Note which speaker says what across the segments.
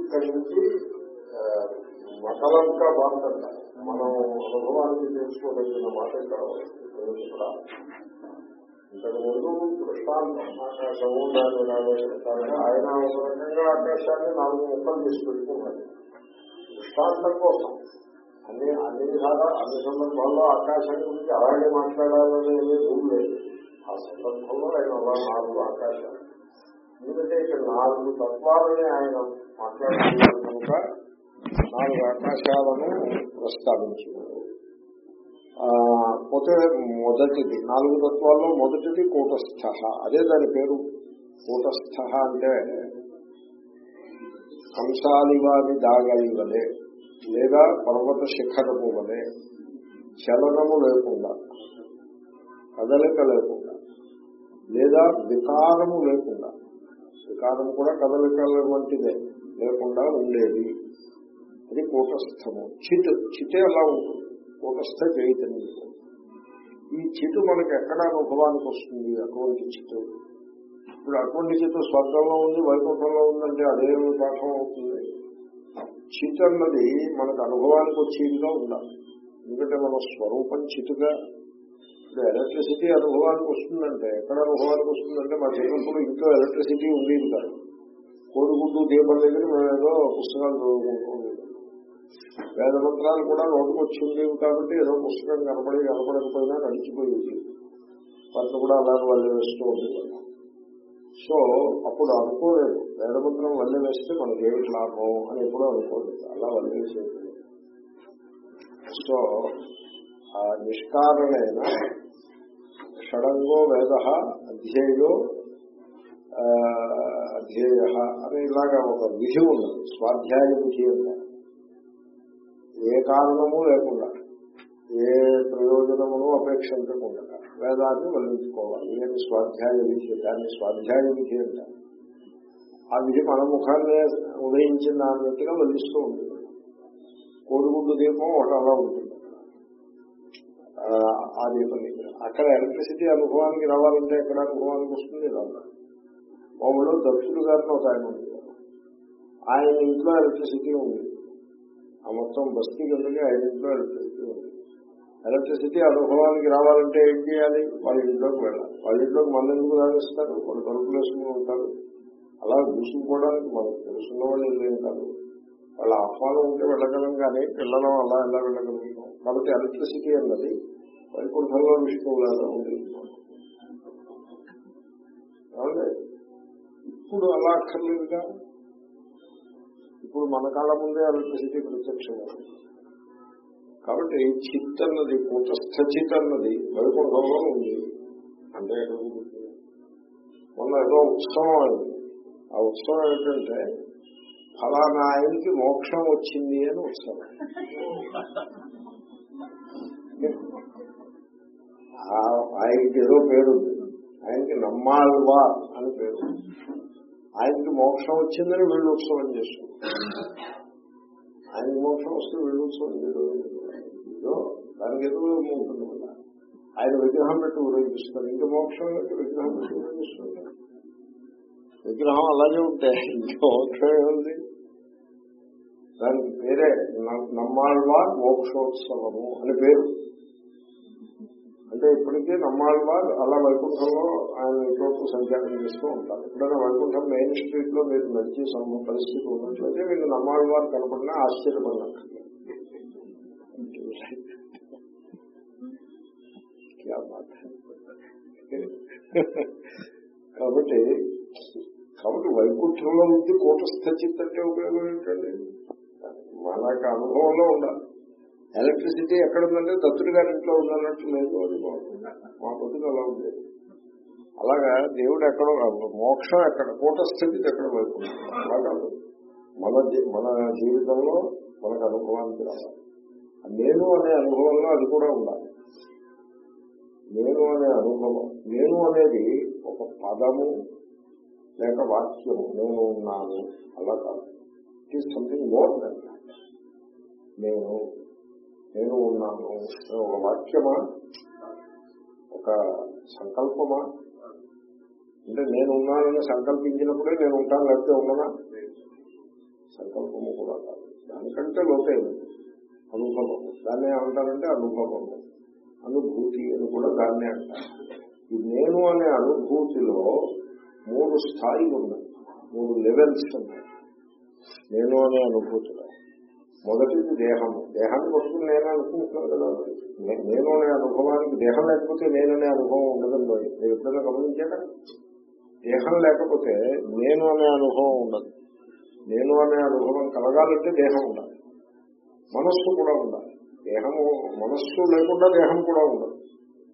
Speaker 1: ఇక్కడి నుంచి మతలంతా బాగుందంట మనం అనుభవానికి తెలుసుకోదగిన మాట కావాలి ఇక్కడ ఇంతకు ముందు దృష్టాంతం ఆకాశము దాని ఆయన ఒక రకంగా ఆకాశాన్ని నాలుగు ముక్కలు చేసి పెట్టుకున్నాడు. దృష్టాంతం కోసం అన్ని అన్ని విధాలా అన్ని సందర్భాల్లో ఆకాశం గురించి అలాగే మాట్లాడాలని రూల్ లేదు. ఆ సందర్భంలో ఆయన అలా నాలుగు ఆకాశాలు. ఎందుకంటే ఇక్కడ నాలుగు తత్వాలని ఆయన మాట్లాడుతున్నారు కనుక నాలుగు ఆకాశాలను ప్రస్తావించినారు పోతే మొదటిది నాలుగు తత్వాల్లో మొదటిది కూటస్థ. అదే దాని పేరు. కూటస్థ అంటే కంసాలివాని దాగలివలే లేదా పర్వత శిఖరము వలె చలనము లేకుండా కదలిక లేకుండా లేదా వికారము లేకుండా. వికారం కూడా కదలికల వంటిదే లేకుండా ఉండేది. అది కూటస్థము. చిట్ చిటే అలా ఉంటుంది. కూటస్థ చైతన్యం. ఈ చెట్టు మనకి ఎక్కడ అనుభవానికి వస్తుంది అటువంటి చిటు ఇప్పుడు అటువంటి చిటు స్వర్గంలో ఉంది వైకుంఠంలో ఉందంటే అదే పాఠం అవుతుంది. చిట్ అన్నది మనకు అనుభవానికి వచ్చేదిగా ఉండాలి. ఎందుకంటే మన స్వరూపం చిటుగా. ఇప్పుడు ఎలక్ట్రిసిటీ అనుభవానికి వస్తుందంటే ఎక్కడ అనుభవానికి వస్తుందంటే మా చిన్నప్పుడు ఇంట్లో ఎలక్ట్రిసిటీ ఉండేది కాదు. కోడిగుడ్డు దీపం దగ్గర మేము ఏదో పుస్తకాలు చదువుకుంటూ వేద మంత్రాలు కూడా నోటుకొచ్చింది కాబట్టి ఏదో పుస్తకం కనపడి కనపడకపోయినా నడిచిపోయింది. వాటిని కూడా అలాగే వల్లే వేస్తూ ఉండేవాళ్ళు సో అప్పుడు అనుకోలేదు. వేదమంత్రం వల్లే వేస్తే మనకి ఏమిటి లాభం అని ఎప్పుడూ అనుకోలేదు. అలా వల్లే వేసేది. సో ఆ నిష్కారణైన షడంగో వేద అధ్యేయో అధ్యేయ అని ఇలాగా ఒక విధి ఉన్నది. స్వాధ్యాయ విధి అంటారు ఏ కారణము లేకుండా ఏ ప్రయోజనమును అపేక్షించకుండా వేదాన్ని వల్లించుకోవాలి. నేను స్వాధ్యాయ విధి దాన్ని స్వాధ్యాయ విధి అంటారు ఆ విధి మన ముఖాన్ని ఉదయించిన దానిగా వల్లిస్తూ ఉంటుంది. కోడిగుడ్డు దీపం ఒక అలా ఉంటుంది. ఆ దీపం దగ్గర అక్కడ ఎలక్ట్రిసిటీ అనుభవానికి రావాలంటే ఎక్కడ అనుభవానికి వస్తుంది? రావాలి మా ఊళ్ళో దక్షుడు గారిని ఒక ఆయన ఉంది ఆయన ఇంట్లో ఎలక్ట్రిసిటీ ఉంది. ఆ మొత్తం బస్తీ కిందకి ఐదింట్లో ఎలక్ట్రిసిటీ ఉంది ఎలక్ట్రిసిటీ అనుభవానికి రావాలంటే ఏం చేయాలి? వాళ్ళ ఇంట్లోకి వెళ్ళాలి. వాళ్ళ ఇంట్లోకి మన ఎందుకు రాణిస్తారు వాళ్ళు తలుపులు వేసుకుని ఉంటారు. అలా చూసుకోవడానికి మనకు తెలుసున్న వాళ్ళు ఏం కాదు వాళ్ళ ఆహ్వానం ఉంటే వెళ్ళగలం కానీ పిల్లలు అలా ఎలా వెళ్ళగలుగుతాం కాబట్టి ఎలక్ట్రిసిటీ అన్నది వైకుంఠంలో విష్ణువులాగా ఉంటుంది ఇప్పుడు అలా అక్కర్లేదుగా? ఇప్పుడు మన కాళ్ళ ముందే ఎలక్ట్రిసిటీ ప్రత్యక్షం కాబట్టి చిత్ అన్నది కూటస్థ చిత్ అన్నది వైకుంఠంలో ఉంది. అంటే మొన్న ఏదో ఉత్సవం అయింది ఆ ఉత్సవం ఏంటంటే ఫలానా ఆయనకి మోక్షం వచ్చింది అని ఉత్సవం. ఆయనకి ఏదో పేరు ఆయనకి నమ్మాల్వా అని పేరు ఆయనకి మోక్షం వచ్చిందని వీళ్ళు ఉత్సవం చేసుకుంటారు ఆయనకి మోక్షం వస్తే వీళ్ళు ఉత్సవం ఏదో దానికి ఎదురు ఉంటుంది కదా. ఆయన విగ్రహం పెట్టి ఊరేగిస్తారు. ఇంకా మోక్షం పెట్టి విగ్రహం పెట్టి ఊరేగిస్తారు. విగ్రహం అలాగే ఉంటే ఇంకా మోక్షం ఏముంది? దానికి పేరే నమ్మాళ్వా మోక్షోత్సవము అని పేరు. అంటే ఇప్పటికీ నమ్మాళ్ళ అలా వైకుంఠంలో ఆయన ఇంట్లో సంచారం చేస్తూ ఉంటారు. ఎప్పుడైనా వైకుంఠం మెయిన్ స్ట్రీట్లో మీరు నడిచి సమ పరిస్థితి ఉన్నట్లయితే మీకు నమ్మాళ్ళ వారు కనపడినా ఆశ్చర్యపడినట్టు కాబట్టి కాబట్టి వైకుంఠంలో ఉంది కూటస్థ చిత్ అంటే ఉపయోగం ఏంటండి? మనకు అనుభవంలో ఉండాలి. ఎలక్ట్రిసిటీ ఎక్కడ ఉందంటే దత్తుడి గారి ఇంట్లో ఉందన్నట్టు లేదు అది బాగుంది. మా బతుకు అలా ఉంది. అలాగా దేవుడు ఎక్కడో మోక్షం ఎక్కడ కూటస్థితి ఎక్కడ వైకుంఠం అలా కాదు. మన మన జీవితంలో మనకు అనుభవానికి రావాలి. నేను అనే అనుభవంలో అది కూడా ఉండాలి. నేను అనే అనుభవం నేను అనేది ఒక పదము లేక వాక్యము నేను ఉన్నాను అలా కాదు. It is something more than నేను నేను ఉన్నాను. ఒక వాక్యమా? ఒక సంకల్పమా? అంటే నేను ఉన్నానని సంకల్పించినప్పుడే నేను ఉంటాను లేకపోతే ఉన్నానా సంకల్పము కూడా కాదు. దానికంటే లోతైనది అనుభవం. దాన్ని ఏమంటారంటే అనుభవము అనుభూతి అని కూడా దాన్ని అంటారు. ఈ నేను అనే అనుభూతిలో మూడు స్థాయిలు ఉన్నాయి. మూడు లెవెల్స్ ఉన్నాయి. నేను అనే అనుభూతిలో. మొదటిది దేహము దేహాన్ని పట్టుకుని నేను అనుకుంటున్నాను కదా నేను అనే అనుభవానికి దేహం లేకపోతే నేననే అనుభవం ఉండదండి మీరు. ఎప్పుడైనా గమనించాక దేహం లేకపోతే నేను అనే అనుభవం ఉండదు. నేను అనే అనుభవం కలగాలంటే దేహం ఉండాలి. మనస్సు కూడా ఉండాలి. దేహము మనస్సు లేకుండా దేహం కూడా ఉండదు.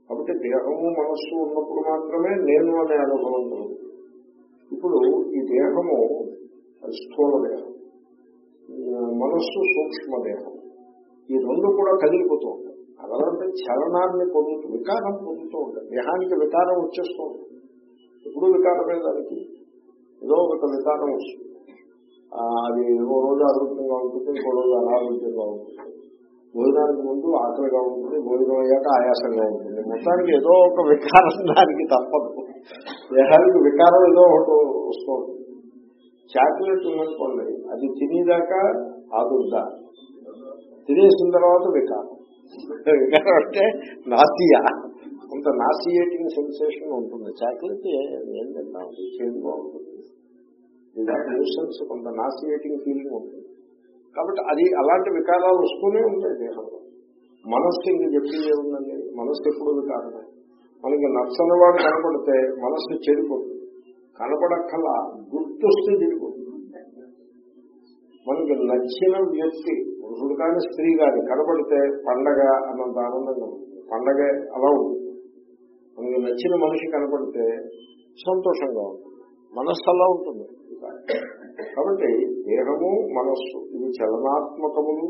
Speaker 1: కాబట్టి దేహము మనస్సు ఉన్నప్పుడు మాత్రమే నేను అనే అనుభవం కలుగుతుంది. ఇప్పుడు ఈ దేహము స్థూల దేహం. మనస్సు సూక్ష్మదేహం. ఈ రెండు కూడా కదిలిపోతూ ఉంటాయి. అదనంటే చలనాన్ని పొందుతూ వికారం పొందుతూ ఉంటాయి. దేహానికి వికారం వచ్చేస్తూ ఉంటుంది. ఎప్పుడు వికారమే దానికి. ఏదో ఒక వికారం వస్తుంది. అది ఓ రోజు ఆరోగ్యంగా ఉంటుంది ఇంకో రోజు అనారోగ్యంగా ఉంటుంది. భోజనానికి ముందు ఆకలిగా ఉంటుంది భోజనం అయ్యాక ఆయాసంగా ఉంటుంది. మొత్తానికి ఏదో ఒక వికారం దానికి తప్పదు. దేహానికి వికారం ఏదో ఒకటి వస్తూ ఉంటుంది. చాక్లెట్ ఉందనుకోండి అది తినేదాకా ఆదుర్దా తినేసిన తర్వాత వికారం వికారం అంటే నాసియా. కొంత నాసియేటింగ్ సెన్సేషన్ ఉంటుంది. చాక్లెట్ ఏం తింటాం చేదుగా ఉంటుంది న్యూసెన్స్ కొంత నాసియేటింగ్ ఫీలింగ్ ఉంటుంది. కాబట్టి అది అలాంటి వికారాలు వస్తూనే ఉంటాయి దేహంలో. మనస్సు ఇంక చెప్పి ఏముందండి మనస్సు ఎప్పుడు వికారమే మనకి నచ్చని వాడు కనపడితే మనస్సు చెడిపోతుంది. కనపడక్కల గుర్తొస్తే చెడిపోతుంది. మనకి నచ్చిన వ్యక్తి పురుషుడు కానీ స్త్రీ కానీ కనపడితే పండగ అన్నంత ఆనందంగా ఉంటుంది. పండగ అలా ఉంటుంది. మనకి నచ్చిన మనిషి కనపడితే సంతోషంగా ఉంటుంది. మనస్సు అలా ఉంటుంది. కాబట్టి దేహము మనస్సు ఇవి చలనాత్మకములు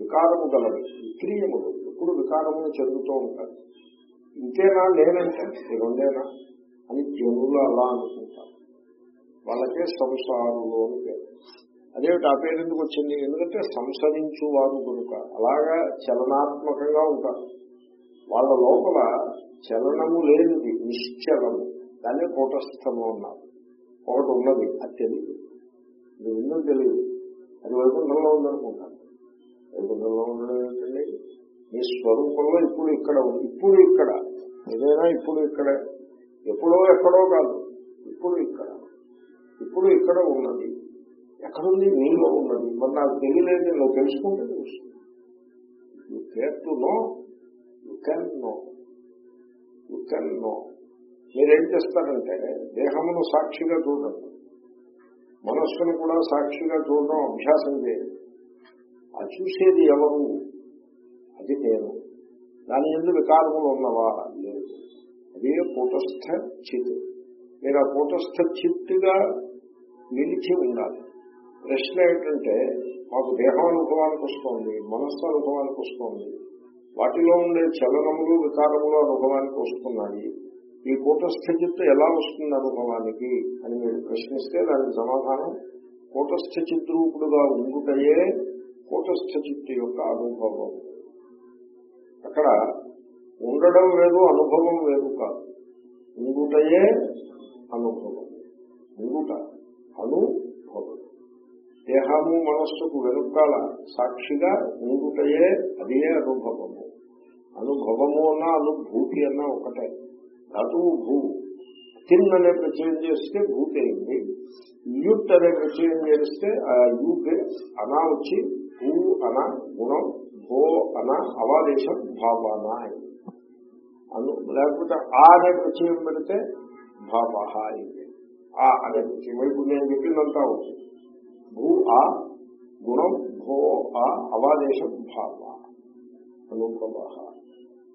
Speaker 1: వికారము గలవి. విక్రియములు. ఎప్పుడు వికారములు చెందుతూ ఉంటాయి ఇంతేనా లేనంటే రెండేనా? అని జనులు అలా అనుకుంటారు. వాళ్ళకే సంసారంలోని పేరు. అదేమిటి ఆ పేరు ఎందుకు వచ్చింది? ఎందుకంటే సంసరించువారు కనుక అలాగా చలనాత్మకంగా ఉంటారు. వాళ్ళ లోపల చలనము లేనిది నిశ్చలము. దాన్ని కూటస్థము అన్నారు. ఒకటి ఉన్నది అది తెలియదు ఇది ఉందని తెలియదు అది వైకుంఠంలో ఉందనుకుంటాను వైకుంఠంలో ఉండడం ఏంటండి? మీ స్వరూపంలో ఇప్పుడు ఇక్కడ ఉంది. ఇప్పుడు ఇక్కడ. ఏదైనా ఇప్పుడు ఇక్కడే. ఎప్పుడో ఎక్కడో కాదు. ఇప్పుడు ఇక్కడ. ఇప్పుడు ఇక్కడ ఉన్నది. ఎక్కడుంది? నీలో ఉన్నది. మరి నాకు తెలియలేదు నువ్వు తెలుసుకుంటే తెలుసు. You care to know you can know you can know మీరేం చేస్తారంటే దేహమును సాక్షిగా చూడండి. మనస్సును కూడా సాక్షిగా చూడడం అభ్యాసం చేయండి. ఆ చూసేది ఎవరు? అది నేను. దాని ఎందుకు వికారములు ఉన్నవా? లేదు. అదే కూటస్థ చిత్. మీరు ఆ కూటస్థ చిత్తుగా నిలిచి ఉండాలి. ప్రశ్న ఏంటంటే మాకు దేహం అనుభవానికి వస్తుంది మనస్సు అనుభవానికి వస్తుంది. వాటిలో ఉండే చలనములు వికారములు అనుభవానికి వస్తున్నాయి. ఈ కూటస్థ చిత్తు ఎలా వస్తుంది అనుభవానికి అని మీరు ప్రశ్నిస్తే దానికి సమాధానం కూటస్థ చిద్రూపుడుగా ఉండుటయే కూటస్థ చిత్తు యొక్క అనుభవం. అక్కడ ఉండడం వేరు అనుభవం వేరు కాదు. ఉండుటయే అనుభవం. ఉండుట అను దేహము మనస్సుకు వెనుకాల సాక్షిగా ఉండుటయే అదే అనుభవము. అనుభవము అన్నా అనుభూతి అన్నా ఒకటే. ధాతువు భూ. తిన్ అనే ప్రచయం చేస్తే భూతి అయింది యుట్ అనే ప్రచయం చేస్తే ఆ యూత్ అనా వచ్చి భూ అన గుణం భో అన అవాదేశం భావన అయింది అను లేకపోతే ఆ అనే ప్రచయం పెడితే భావ అయింది ఆ అనే ప్రచయం ఇప్పుడు నేను చెప్పిందంతా అవుతుంది భూ ఆ గుణం భో ఆ అవాదేశం భావ అనుభవ.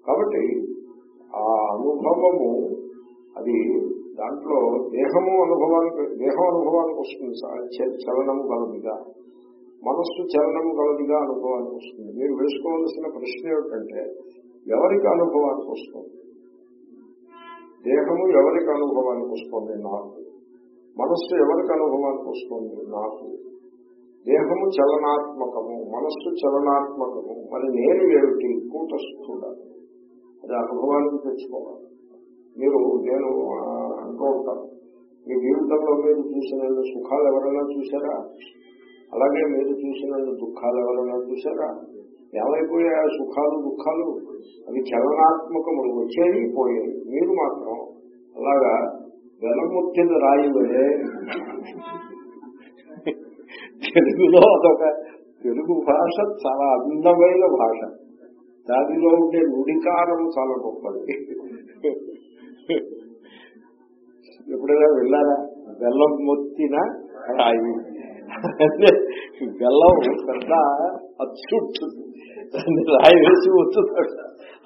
Speaker 1: కాబట్టి ఆ అనుభవము అది దాంట్లో దేహము అనుభవానికి దేహం అనుభవానికి వస్తుంది చలనము కలదిగా మనస్సు చలనము కలదిగా అనుభవానికి వస్తుంది. మీరు వేసుకోవాల్సిన ప్రశ్న ఏమిటంటే ఎవరికి అనుభవానికి వస్తుంది? దేహము ఎవరికి అనుభవానికి వస్తుంది? నాకు. మనస్సు ఎవరికి అనుభవానికి వస్తుంది? నాకు. దేహము చలనాత్మకము మనస్సు చలనాత్మకము. మరి నేను ఏమిటి? కూటస్థుడా. అది అనుభవానికి తెచ్చుకోవాలి. మీరు నేను అంటూ ఉంటాను. మీ జీవితంలో మీరు చూసిన సుఖాలు ఎవరైనా చూసారా అలాగే మీరు చూసిన దుఃఖాలు ఎవరైనా చూసారా ఏమైపోయా ఆ సుఖాలు దుఃఖాలు? అవి చలనాత్మకములు. వచ్చేవి పోయాయి మీరు మాత్రం అలాగా వెలముత్తిన రాయి వలే తెలుగులో అదొక తెలుగు భాష చాలా అందమైన భాష. దానిలో ఉండే నుడికారం చాలా గొప్పది. ఎప్పుడైనా వెళ్ళారా? బెల్లం మొత్తిన రాయి. బెల్లం పెద్ద అచ్చుంటుంది. దాన్ని రాయి వేసి వస్తున్నాడు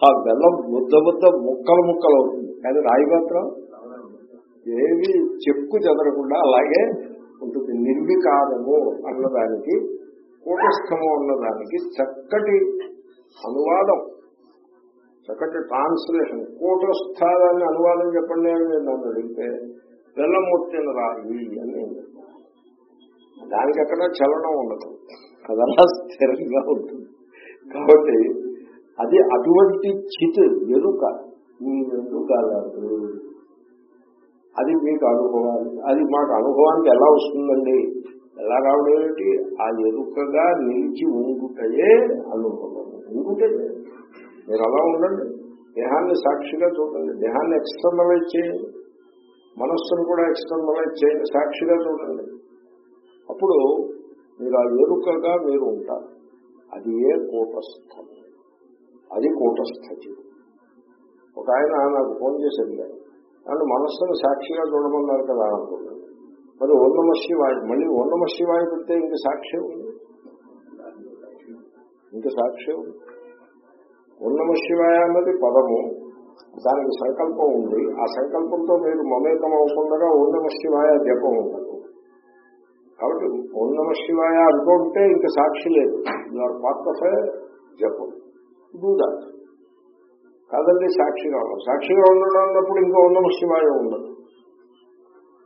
Speaker 1: ఆ బెల్లం ముద్ద ముద్ద ముక్కలు ముక్కలు అవుతుంది. కానీ రాయి మాత్రం ఏవి చెక్కు చెదరకుండా అలాగే ఉంటుంది. నిర్వికారము అన్నదానికి కూటస్థము అన్నదానికి చక్కటి అనువాదం చక్కటి ట్రాన్స్లేషన్ కూటస్థాదాన్ని అనువాదం చెప్పండి అని నేను నన్ను అడిగితే బెల్లమూర్తిన రాయి అని నేను దానికి ఎక్కడ చలనం ఉండదు. అదలా స్థిరంగా ఉంటుంది. కాబట్టి అది అటువంటి చిత్ ఎరుక ఎందుకు కాదు. అది మీకు అనుభవాలు అది మాకు అనుభవానికి ఎలా వస్తుందండి? ఎలా రావడం ఏమిటి ఆ ఎరుకగా నిలిచి ఉండుటయే అనుభవం. ఉండుటయే మీరు అలా ఉండండి. దేహాన్ని సాక్షిగా చూడండి. దేహాన్ని ఎక్స్టర్నలైజ్ చేయండి. మనస్సును కూడా ఎక్స్టర్నలైజ్ చేయండి. సాక్షిగా చూడండి. అప్పుడు మీరు ఆ ఎరుకగా మీరు ఉంటారు. అది ఏ కూటస్థం? అది కూటస్థితి ఒక ఆయన నాకు ఫోన్ చేసి అడిగారు అండ్ మనస్సును సాక్షిగా చూడమన్నారు కదా అనుకున్నాను మరి ఓన్నమ శివాయి మళ్ళీ ఓన్నమ శివాయి పెడితే ఇంక సాక్షి ఉంది ఇంక సాక్షి ఉంది ఓన్నమ శివాయ అన్నది పదము. దానికి సంకల్పం ఉంది. ఆ సంకల్పంతో మీరు మమేకం అవ్వకుండా ఓన్నమ శివాయ జపం ఉండదు. కాబట్టి ఓన్నమ శివాయ అనుకుంటే ఇంక సాక్షి లేదు. యూఆర్ పార్ట్ ఆఫ్ జపం. డూ దాట్ కాదండి సాక్షిగా ఉన్నాం సాక్షిగా ఉండడం అన్నప్పుడు ఇంకా ఉన్నమ శివాయ ఉండదు.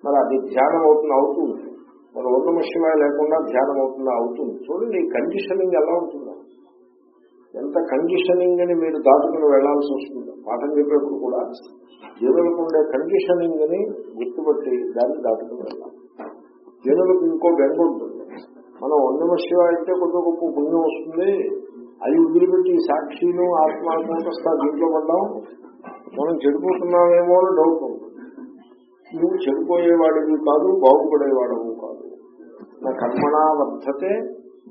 Speaker 1: మరి అది ధ్యానం అవుతుంది. అవుతుంది మరి ఉన్నమ శివాయ లేకుండా ధ్యానం అవుతుందా. అవుతుంది చూడండి కండిషనింగ్ ఎలా ఉంటుందో. ఎంత కండిషనింగ్ అని మీరు దాటుకుని వెళ్ళాల్సి వస్తుంది. పాఠం చెప్పేప్పుడు కూడా జనులకు ఉండే కండిషనింగ్ అని గుర్తుపట్టి దాన్ని దాటుకుని వెళ్ళాలి. జనులకు ఇంకో బెంగ ఉంటుంది. మనం ఉన్నమ శివాయ అయితే కొంత గొప్ప పుణ్యం వస్తుంది. అది వదిలిపెట్టి సాక్షిను ఆత్మాత్మకస్తా దీంట్లో పడ్డాం మనం చెడిపోతున్నామేమో అని డౌట్ ఉంటుంది నువ్వు చెడిపోయేవాడివి కాదు బాగుపడేవాడవు కాదు. నా కర్మణా వర్ధతే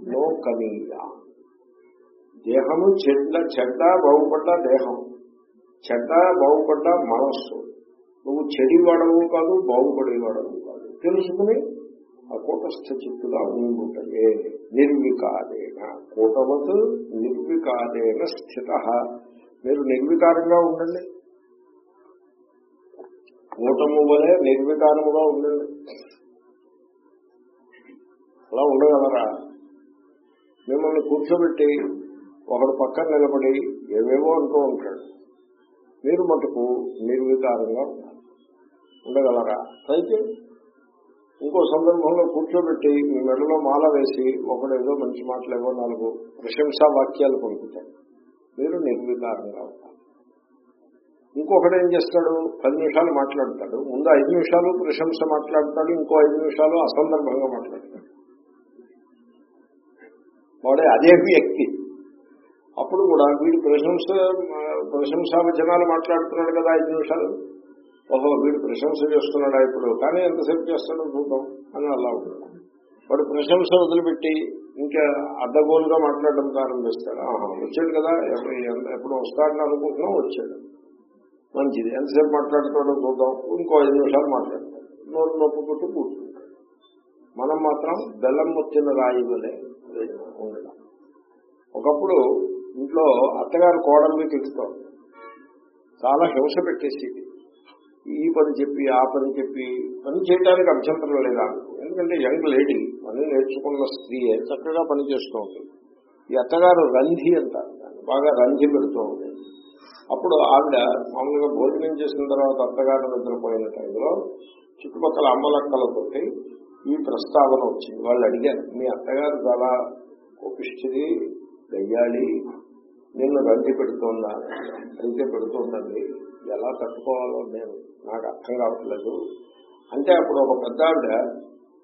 Speaker 1: నో కనీయ దేహము చెడ్డ చెడ్డ బాగుపడ్డ దేహం. చెడ్డ బాగుపడ్డ మనస్సు. నువ్వు చెడివాడవు కాదు బాగుపడేవాడవు కాదు. తెలుసుకుని ఆ కూటస్థ చిత్తుగా ఉండుటయే నిర్వికారేణ. కూటవత్ నిర్వికారేణ స్థిత. మీరు నిర్వికారంగా ఉండండి. కూటము వలె నిర్వికారముగా ఉండండి. అలా ఉండగలరా? మిమ్మల్ని కూర్చోబెట్టి ఒకడు పక్కన నిలబడి ఏవేవో అంటూ ఉంటాడు. మీరు మటుకు నిర్వికారంగా ఉండాలి. ఉండగలరా? అయితే ఇంకో సందర్భంలో కూర్చోబెట్టి మీ మెడలో మాల వేసి ఒకడు ఏదో మంచి మాటలు ఏవో నాలుగు ప్రశంసా వాక్యాలు పలుకుతాడు మీరు నిర్వికారంగా ఉంటారు. ఇంకొకడు ఏం చేస్తాడు? పది నిమిషాలు మాట్లాడతాడు. ముందు ఐదు నిమిషాలు ప్రశంస మాట్లాడతాడు ఇంకో ఐదు నిమిషాలు అసందర్భంగా మాట్లాడతాడు. వాడే అదే వ్యక్తి. అప్పుడు కూడా వీడు ప్రశంస ప్రశంసా వచనాలు మాట్లాడుతున్నాడు కదా ఐదు నిమిషాలు. ఓహో వీడు ప్రశంస చేస్తున్నాడా ఇప్పుడు? కానీ ఎంతసేపు చేస్తాడో చూద్దాం అని అలా ఉంటాడు వాడు ప్రశంస వదిలిపెట్టి ఇంకా అడ్డగోలుగా మాట్లాడడం ప్రారంభిస్తాడు. ఆహా వచ్చాడు కదా ఎప్పుడు ఎప్పుడు వస్తాడని అనుకుంటున్నాం వచ్చాడు. మంచిది. ఎంతసేపు మాట్లాడుతాడో చూద్దాం. ఇంకో ఐదు నిమిషాలు మాట్లాడతాడు. నోరు నొప్పి పుట్టి కూర్చుంటాడు. మనం మాత్రం బెల్లం వచ్చిన రాయి వలే ఉండడం. ఒకప్పుడు ఇంట్లో అత్తగారు కోడలు తెలుస్తాం చాలా హింస పెట్టేసేది. ఈ పని చెప్పి ఆ పని చెప్పి పని చేయడానికి అభ్యంతరం లేదా? ఎందుకంటే యంగ్ లేడీ పని నేర్చుకున్న స్త్రీ చక్కగా పని చేస్తూ ఉంటుంది. ఈ అత్తగారు రంధి అంటారు బాగా రంధి పెడుతూ ఉంటుంది. అప్పుడు ఆవిడ మామూలుగా భోజనం చేసిన తర్వాత అత్తగారు నిద్రపోయిన టైంలో చుట్టుపక్కల అమ్మలక్కలతోటి ఈ ప్రస్తావన వచ్చింది. వాళ్ళు అడిగారు మీ అత్తగారు చాలా కోపిష్టిది గయ్యాలి నిన్ను రంధి పెడుతుందా? అయితే పెడుతుందండి. ఎలా తట్టుకోవాలో నేను నాకు అర్థం కావట్లేదు. అంటే అప్పుడు ఒక పెద్ద ఆవిడ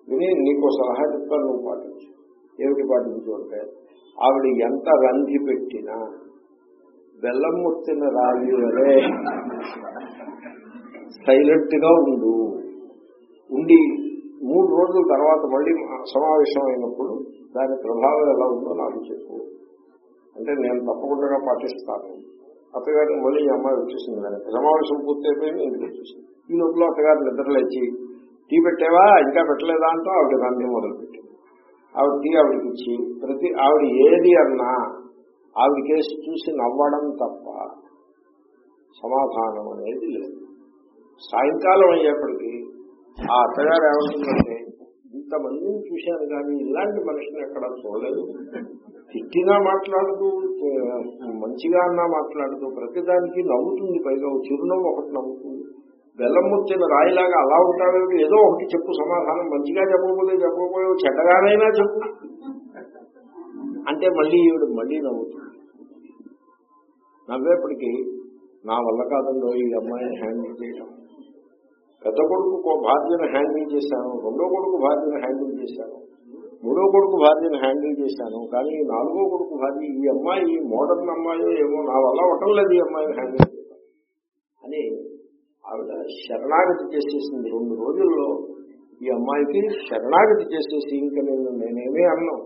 Speaker 1: విని నీకు సలహా చెప్తాను నువ్వు పాటించు. ఏమిటి పాటించు అంటే ఆవిడ ఎంత రంది పెట్టినా బెల్లం ముత్తిన రాయి వలే సైలెంట్గా ఉండు. ఉండి మూడు రోజుల తర్వాత మళ్ళీ సమావేశం అయినప్పుడు దాని ప్రభావం ఎలా ఉందో నాకు చెప్పు. అంటే నేను తప్పకుండా పాటిస్తాను. అత్తగారు మళ్ళీ ఈ అమ్మాయి వచ్చేసింది దానికి సమావేశం పూర్తయిపోయింది ఇంటికి వచ్చేసింది ఈ లోపల అత్తగారు నిద్రలేచి టీ పెట్టావా? ఇంకా పెట్టలేదా? అంటూ ఆవిడ దాన్ని మొదలుపెట్టింది. ఆవిడ టీ ఆవిడకి ఇచ్చి ప్రతి ఆవిడ ఏది అన్నా ఆవిడ కేసు చూసి నవ్వడం తప్ప సమాధానం అనేది లేదు. సాయంకాలం అయ్యేప్పటికీ ఆ అత్తగారు ఏమంటుందంటే ఇంతమందిని చూశాను కానీ ఇలాంటి మనిషిని ఎక్కడ చూడలేదు. తిట్టినా మాట్లాడుతూ మంచిగా అన్నా మాట్లాడుతూ ప్రతిదానికి నవ్వుతుంది. పైగా చిరునవ్వు ఒకటి నవ్వుతుంది. బెల్లం వచ్చిన రాయిలాగా అలా ఉంటావేమి ఏదో ఒకటి చెప్పు సమాధానం మంచిగా చెప్పకపోతే చెప్పకపోయే చెడ్డగానైనా చెప్పు. అంటే మళ్ళీ ఈవిడ మళ్ళీ నవ్వుతుంది. నవ్వేప్పటికీ నా వల్ల కాదంలో ఈ అమ్మాయిని హ్యాండిల్ చేయడం పెద్ద కొడుకు కో- భార్యను హ్యాండిల్ చేశాను రెండో కొడుకు భార్యను హ్యాండిల్ చేశాను మూడో కొడుకు భార్యను హ్యాండిల్ చేశాను కానీ నాలుగో కొడుకు భార్య ఈ అమ్మాయి ఈ మోడర్న్ అమ్మాయి ఏమో నా వల్ల అవటం లేదు ఈ అమ్మాయిని హ్యాండిల్ చేశాను అని ఆవిడ శరణాగతి చేసేసింది. రెండు రోజుల్లో ఈ అమ్మాయికి శరణాగతి చేసేసి ఇంకా నేను నేనేమీ అన్నాం.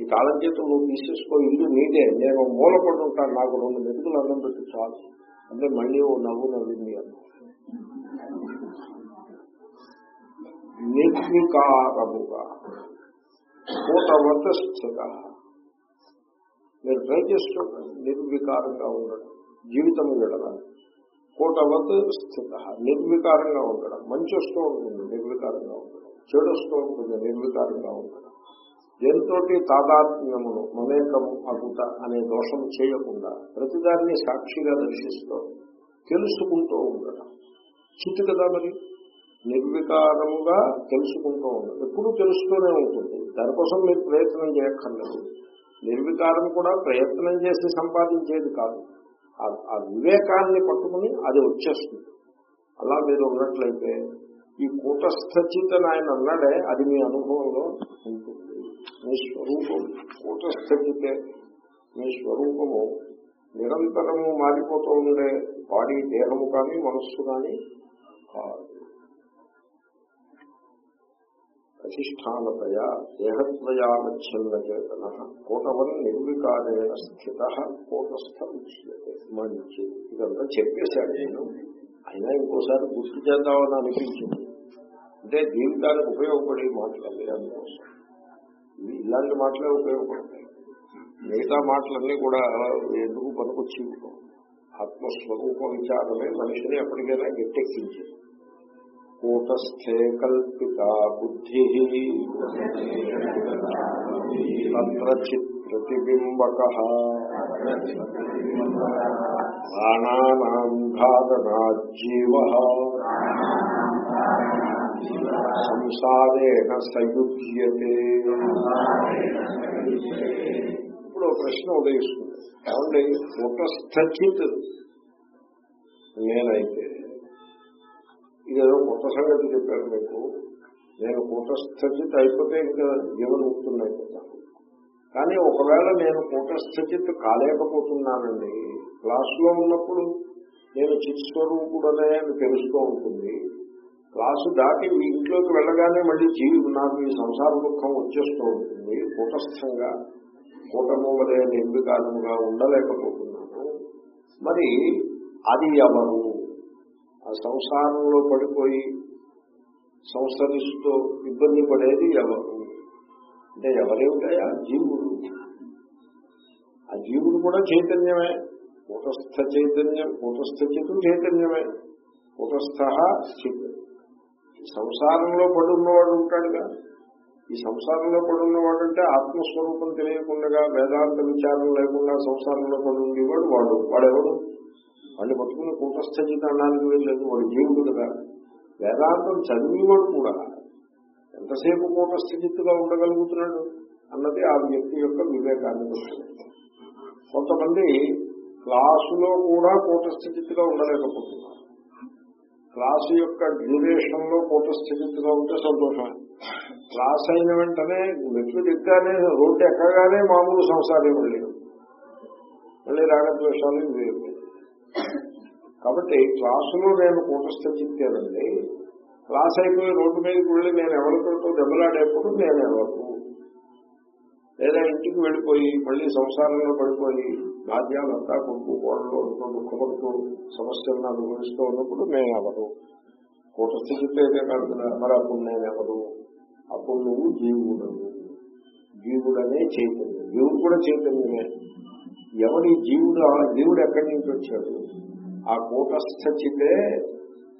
Speaker 1: ఈ కాలం చేతులు నువ్వు తీసేసుకో ఇల్లు నీదే నేను మూలపడి ఉంటాను నాకు రెండు మెతుకులు అన్నం పెట్టి చాలు. అంటే మళ్ళీ ఓ నవ్వు నవ్వింది అన్న నిర్వికారముగా. కూటవత స్థిత మీరు ట్రై చేసుకోండి నిర్వికారంగా ఉండడం జీవితం విడడం కూటవత్ స్థిత నిర్వికారంగా ఉండడం మంచి వస్తూ ఉంటుంది నిర్వికారంగా ఉండడం చెడు వస్తూ ఉంటుంది నిర్వికారంగా ఉండడం. దేంతోటి తాదాత్మ్యమును మమేకము అగుట అనే దోషం చేయకుండా ప్రతిదాన్ని సాక్షిగా దర్శిస్తూ తెలుసుకుంటూ ఉండడం. చిత్తు కదా మరి? నిర్వికారముగా తెలుసుకుంటూ ఉంటుంది ఎప్పుడూ తెలుస్తూనే ఉంటుంది. దానికోసం మీరు ప్రయత్నం చేయక్కర్లేదు. నిర్వికారం కూడా ప్రయత్నం చేసి సంపాదించేది కాదు. ఆ- ఆ వివేకాన్ని పట్టుకుని అది వచ్చేస్తుంది. అలా మీరు ఉన్నట్లయితే ఈ కూటస్థచితని ఆయన అన్నాడే అది మీ అనుభవంలో ఉంటుంది. మీ స్వరూపం కూటస్థచితే మీ స్వరూపము నిరంతరము మారిపోతూ ఉండే బాడీ దేహము కానీ మనస్సు కానీ కాదు. అధిష్టానతయ దేహత్వయాలచ్ఛన్న చేతన. కూటవన్ నిర్వికారేణ స్థిత కూటస్థ ఉచ్యతే మంచి. ఇదంతా చెప్పేశాడు నేను. అయినా ఇంకోసారి గుర్తు చేద్దామని అనిపించింది. అంటే జీవితానికి ఉపయోగపడే మాటలు అందుకోసం. ఇలాంటి మాటలే ఉపయోగపడతాయి. మిగతా మాటలన్నీ కూడా ఎందుకు పనికొచ్చి ఆత్మస్వరూప విచారమే మనిషిని ఎప్పటికైనా గట్టెక్కించేది. కూటస్థే కల్పిత బుద్ధి తత్రచిత్ ప్రతిబింబక ప్రాణానాం ధారణాజీవ సంసారేణ సయుజ్యతే ఇప్పుడు ఒక ప్రశ్న ఉదయిస్తుంది. ఏమండి? కూటస్థచిత్ నేనైతే ఇదేదో కొత్త సంగతి చెప్పారు మీకు. నేను కూటస్థితి అయిపోతే ఇంకా జీవన్ముక్తులు అయిపోతాను కానీ ఒకవేళ నేను కూటస్థిత కాలేకపోతున్నానండి క్లాసులో ఉన్నప్పుడు నేను చిత్స్వరూపుడనే అని తెలుస్తూ ఉంటుంది. క్లాసు దాటి ఇంట్లోకి వెళ్ళగానే మళ్ళీ జీవి నాకు ఈ సంసార దుఃఖం వచ్చేస్తూ ఉంటుంది కూటస్థంగా కూటము వలె నిర్వికారముగా ఉండలేకపోతున్నాను. మరి అది ఎవరు? ఆ సంసారంలో పడిపోయి సంసరిస్తూ ఇబ్బంది పడేది ఎవరు? అంటే ఎవరేమిటయా జీవుడు. ఆ జీవుడు కూడా చైతన్యమే. కూటస్థ చైతన్యం కూటస్థ చిత్తు చైతన్యమే. కూటస్థ సంసారంలో పడున్నవాడు ఉంటాడుగా ఈ సంసారంలో పడున్నవాడు అంటే ఆత్మస్వరూపం తెలియకుండా వేదాంత విచారం లేకుండా సంసారంలో పడి ఉండేవాడు వాడు. వాడెవడు? వాళ్ళు పట్టుకుని కూటస్థ చిత్ వెళ్ళలేదు వాడు జీవుడు కదా. వేదాంతం చదివేవాడు కూడా. ఎంతసేపు కూటస్థ చిత్తుగా ఉండగలుగుతున్నాడు అన్నది ఆ వ్యక్తి యొక్క వివేకాన్ని కొంతమంది క్లాసులో కూడా కూటస్థితిగా ఉండలేకపోతున్నారు. క్లాసు యొక్క డ్యూరేషన్లో కూటస్థితిగా ఉంటే సంతోషమే. క్లాస్ అయిన వెంటనే మెట్లు దిగ్గానే రోడ్డు ఎక్కగానే మామూలు సంసారం మళ్ళీ మళ్ళీ రాగద్వేషాలు ఇవి ఇవి. కాబట్టి క్లాసులో నేను కూటస్థ చెప్పానండి క్లాస్ అయిపోయి రోడ్డు మీదకి వెళ్ళి నేను ఎవరితో దెబ్బలాడేప్పుడు నేను ఎవరు లేదా ఇంటికి వెళ్ళిపోయి మళ్ళీ సంసారంలో పడిపోయి భాగ్యాలంతా కొడుకు కోడలు దుఃఖపడుతూ సమస్యలను అనుభవిస్తూ ఉన్నప్పుడు నేను ఎవరు? కూటస్థ చెప్పేదే కాదు కదా మరి అప్పుడు నేను ఎవరు? అప్పుడు నువ్వు జీవుడవు. జీవుడనే చైతన్యం. జీవుడు కూడా చైతన్యమే. ఎవరి జీవుడు ఆ జీవుడు ఎక్కడి నుంచి వచ్చాడు? ఆ కూటస్థితే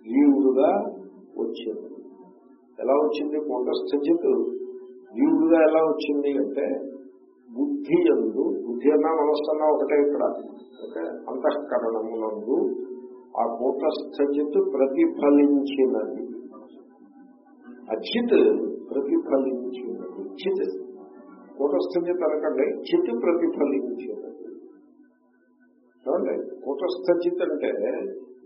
Speaker 1: జీవుడుగా వచ్చింది ఎలా వచ్చింది కూటస్థితు జీవుడుగా ఎలా వచ్చింది అంటే బుద్ధి ఎందు బుద్ధి అన్నా మనస్తున్నా ఒకటే ఇక్కడ. ఓకే? అంతఃకరణమునందు ఆ కూటస్థిత్ ప్రతిఫలించినది. అచిత్ ప్రతిఫలించినది. చిత్. కూటస్థిత్ అనకండి చిత్ ప్రతిఫలించినది. చూడండి కూటస్థిత్ అంటే